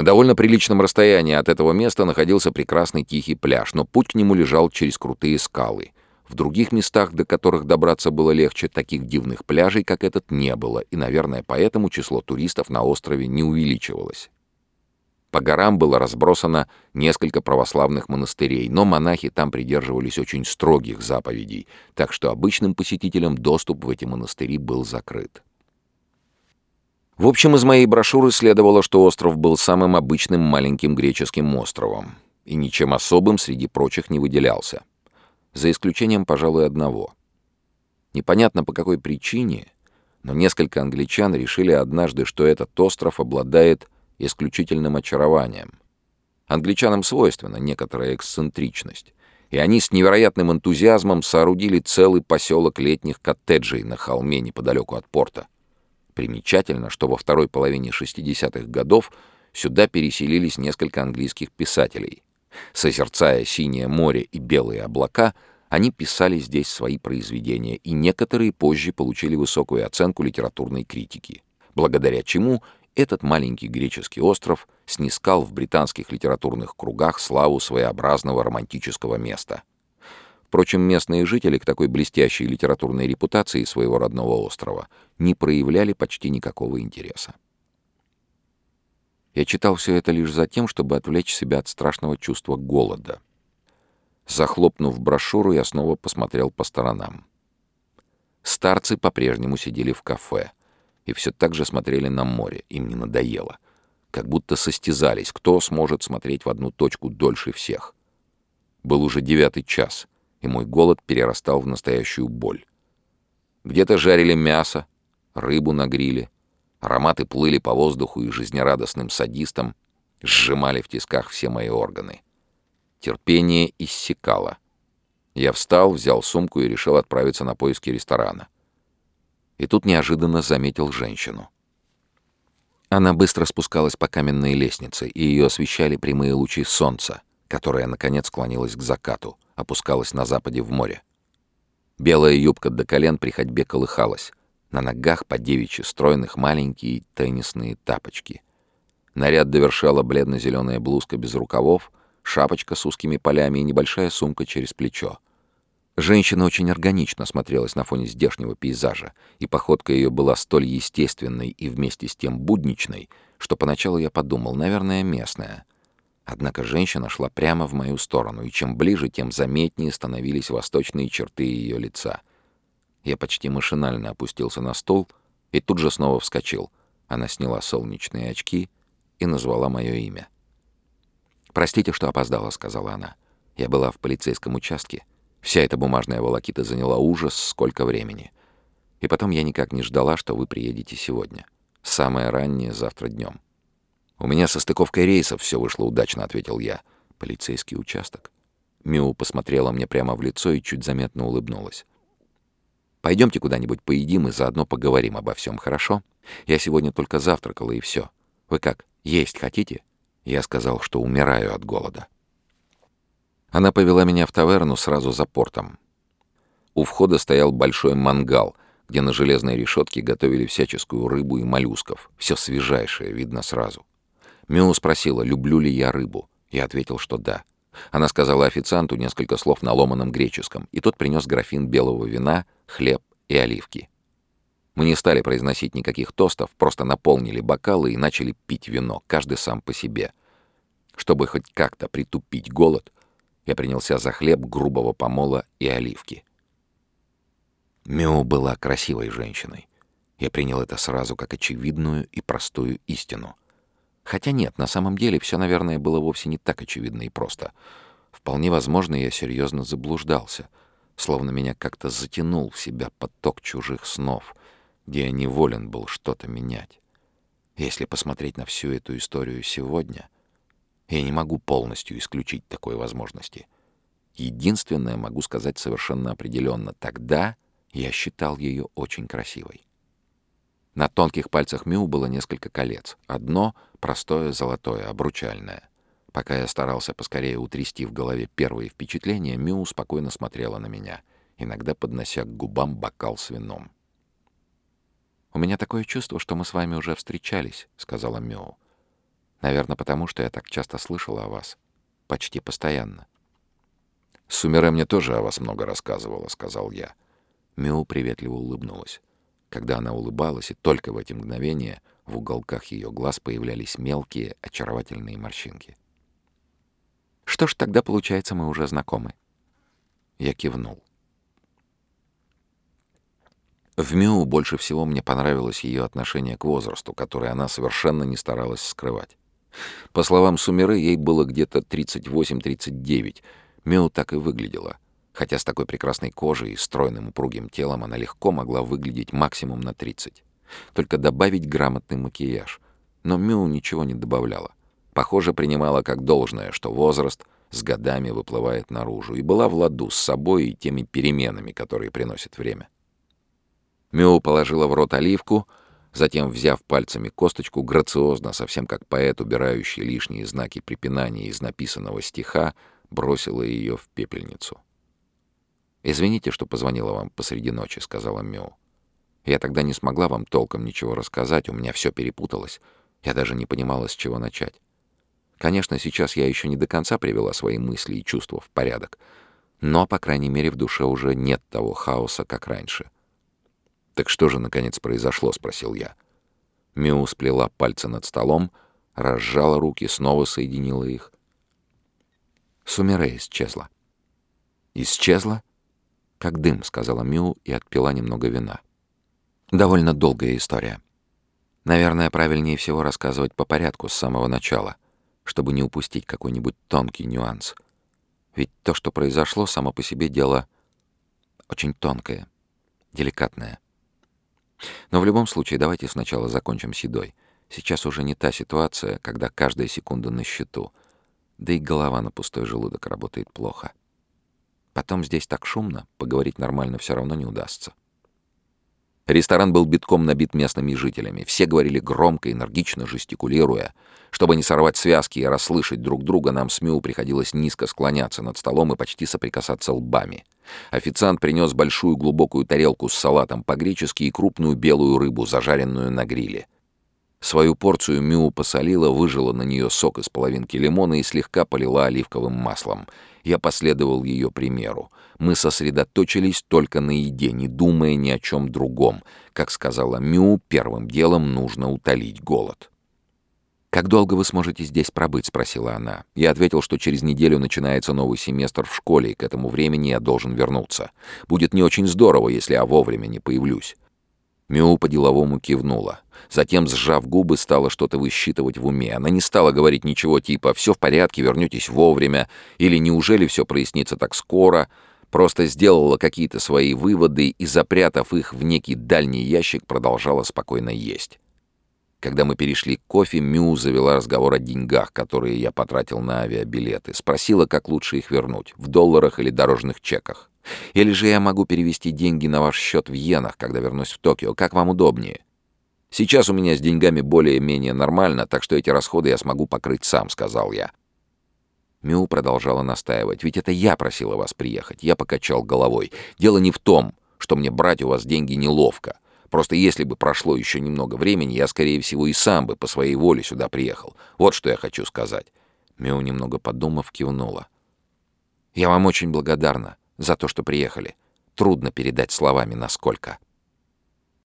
На довольно приличном расстоянии от этого места находился прекрасный тихий пляж, но путь к нему лежал через крутые скалы. В других местах, до которых добраться было легче, таких дивных пляжей, как этот, не было, и, наверное, поэтому число туристов на острове не увеличивалось. По горам было разбросано несколько православных монастырей, но монахи там придерживались очень строгих заповедей, так что обычным посетителям доступ в эти монастыри был закрыт. В общем, из моей брошюры следовало, что остров был самым обычным маленьким греческим островом и ничем особым среди прочих не выделялся. За исключением, пожалуй, одного. Непонятно по какой причине, но несколько англичан решили однажды, что этот остров обладает исключительным очарованием. Англичанам свойственна некоторая эксцентричность, и они с невероятным энтузиазмом соорудили целый поселок летних коттеджей на холме неподалеку от порта. Примечательно, что во второй половине 60-х годов сюда переселились несколько английских писателей. Созерцая синее море и белые облака, они писали здесь свои произведения, и некоторые позже получили высокую оценку литературной критики, благодаря чему этот маленький греческий остров снискал в британских литературных кругах славу своеобразного романтического места. Впрочем, местные жители к такой блестящей литературной репутации своего родного острова не проявляли почти никакого интереса. Я читал все это лишь за тем, чтобы отвлечь себя от страшного чувства голода. Захлопнув брошюру, я снова посмотрел по сторонам. Старцы по-прежнему сидели в кафе и все так же смотрели на море, им не надоело. Как будто состязались, кто сможет смотреть в одну точку дольше всех. Был уже девятый час — и мой голод перерастал в настоящую боль. Где-то жарили мясо, рыбу на гриле, ароматы плыли по воздуху и жизнерадостным садистам сжимали в тисках все мои органы. Терпение иссякало. Я встал, взял сумку и решил отправиться на поиски ресторана. И тут неожиданно заметил женщину. Она быстро спускалась по каменной лестнице, и ее освещали прямые лучи солнца, которое, наконец, склонилось к закату — опускалась на западе в море. Белая юбка до колен при ходьбе колыхалась. На ногах по девичьи стройных маленькие теннисные тапочки. Наряд довершала бледно-зеленая блузка без рукавов, шапочка с узкими полями и небольшая сумка через плечо. Женщина очень органично смотрелась на фоне здешнего пейзажа, и походка ее была столь естественной и вместе с тем будничной, что поначалу я подумал, наверное, местная. Однако женщина шла прямо в мою сторону, и чем ближе, тем заметнее становились восточные черты ее лица. Я почти машинально опустился на стол и тут же снова вскочил. Она сняла солнечные очки и назвала мое имя. «Простите, что опоздала», — сказала она. «Я была в полицейском участке. Вся эта бумажная волокита заняла ужас сколько времени. И потом я никак не ждала, что вы приедете сегодня. Самое раннее завтра днем. «У меня со стыковкой рейсов все вышло удачно», — ответил я. «Полицейский участок». Миу посмотрела мне прямо в лицо и чуть заметно улыбнулась. «Пойдемте куда-нибудь поедим и заодно поговорим обо всем, хорошо? Я сегодня только завтракала и все. Вы как, есть хотите?» Я сказал, что умираю от голода. Она повела меня в таверну сразу за портом. У входа стоял большой мангал, где на железной решетке готовили всяческую рыбу и моллюсков. Все свежайшее, видно сразу. Мю спросила, люблю ли я рыбу. Я ответил, что да. Она сказала официанту несколько слов на ломаном греческом, и тот принес графин белого вина, хлеб и оливки. Мы не стали произносить никаких тостов, просто наполнили бокалы и начали пить вино, каждый сам по себе. Чтобы хоть как-то притупить голод, я принялся за хлеб грубого помола и оливки. Мю была красивой женщиной. Я принял это сразу как очевидную и простую истину. Хотя нет, на самом деле все, наверное, было вовсе не так очевидно и просто. Вполне возможно, я серьезно заблуждался, словно меня как-то затянул в себя поток чужих снов, где я неволен был что-то менять. Если посмотреть на всю эту историю сегодня, я не могу полностью исключить такой возможности. Единственное, могу сказать совершенно определенно, тогда я считал ее очень красивой. На тонких пальцах Мю было несколько колец. Одно — простое золотое, обручальное. Пока я старался поскорее утрясти в голове первые впечатления, Мю спокойно смотрела на меня, иногда поднося к губам бокал с вином. «У меня такое чувство, что мы с вами уже встречались», — сказала Мю. Наверное, потому что я так часто слышала о вас. Почти постоянно. «Сумере мне тоже о вас много рассказывала», — сказал я. Мю приветливо улыбнулась. Когда она улыбалась, и только в эти мгновения в уголках ее глаз появлялись мелкие, очаровательные морщинки. «Что ж, тогда, получается, мы уже знакомы». Я кивнул. В Мю больше всего мне понравилось ее отношение к возрасту, которое она совершенно не старалась скрывать. По словам Сумеры, ей было где-то 38-39. Мю так и выглядела. Хотя с такой прекрасной кожей и стройным упругим телом она легко могла выглядеть максимум на 30. Только добавить грамотный макияж. Но Мю ничего не добавляла. Похоже, принимала как должное, что возраст с годами выплывает наружу, и была в ладу с собой и теми переменами, которые приносит время. Мю положила в рот оливку, затем, взяв пальцами косточку, грациозно, совсем как поэт, убирающий лишние знаки препинания из написанного стиха, бросила ее в пепельницу. «Извините, что позвонила вам посреди ночи», — сказала Мю. «Я тогда не смогла вам толком ничего рассказать, у меня все перепуталось. Я даже не понимала, с чего начать. Конечно, сейчас я еще не до конца привела свои мысли и чувства в порядок, но, по крайней мере, в душе уже нет того хаоса, как раньше». «Так что же, наконец, произошло?» — спросил я. Миу сплела пальцы над столом, разжала руки, снова соединила их. Сумере исчезла. «Исчезла?» «Как дым», — сказала Миу и отпила немного вина. «Довольно долгая история. Наверное, правильнее всего рассказывать по порядку с самого начала, чтобы не упустить какой-нибудь тонкий нюанс. Ведь то, что произошло, само по себе дело очень тонкое, деликатное. Но в любом случае, давайте сначала закончим с едой. Сейчас уже не та ситуация, когда каждая секунда на счету. Да и голова на пустой желудок работает плохо. Потом здесь так шумно, поговорить нормально все равно не удастся. Ресторан был битком набит местными жителями. Все говорили громко, энергично, жестикулируя. Чтобы не сорвать связки и расслышать друг друга, нам с Мю приходилось низко склоняться над столом и почти соприкасаться лбами. Официант принес большую глубокую тарелку с салатом по-гречески и крупную белую рыбу, зажаренную на гриле. Свою порцию Мю посолила, выжила на нее сок из половинки лимона и слегка полила оливковым маслом. Я последовал ее примеру. Мы сосредоточились только на еде, не думая ни о чем другом. Как сказала Мю, первым делом нужно утолить голод. «Как долго вы сможете здесь пробыть?» — спросила она. Я ответил, что через неделю начинается новый семестр в школе, и к этому времени я должен вернуться. Будет не очень здорово, если я вовремя не появлюсь. Мю по-деловому кивнула. Затем, сжав губы, стала что-то высчитывать в уме. Она не стала говорить ничего типа «все в порядке, вернетесь вовремя» или «неужели все прояснится так скоро?» Просто сделала какие-то свои выводы и, запрятав их в некий дальний ящик, продолжала спокойно есть. Когда мы перешли к кофе, Мю завела разговор о деньгах, которые я потратил на авиабилеты. Спросила, как лучше их вернуть, в долларах или дорожных чеках. Или же я могу перевести деньги на ваш счет в иенах, когда вернусь в Токио. Как вам удобнее? Сейчас у меня с деньгами более-менее нормально, так что эти расходы я смогу покрыть сам», — сказал я. Мю продолжала настаивать. «Ведь это я просила вас приехать». Я покачал головой. «Дело не в том, что мне брать у вас деньги неловко. Просто если бы прошло еще немного времени, я, скорее всего, и сам бы по своей воле сюда приехал. Вот что я хочу сказать». Мю, немного подумав, кивнула. «Я вам очень благодарна за то, что приехали. Трудно передать словами, насколько.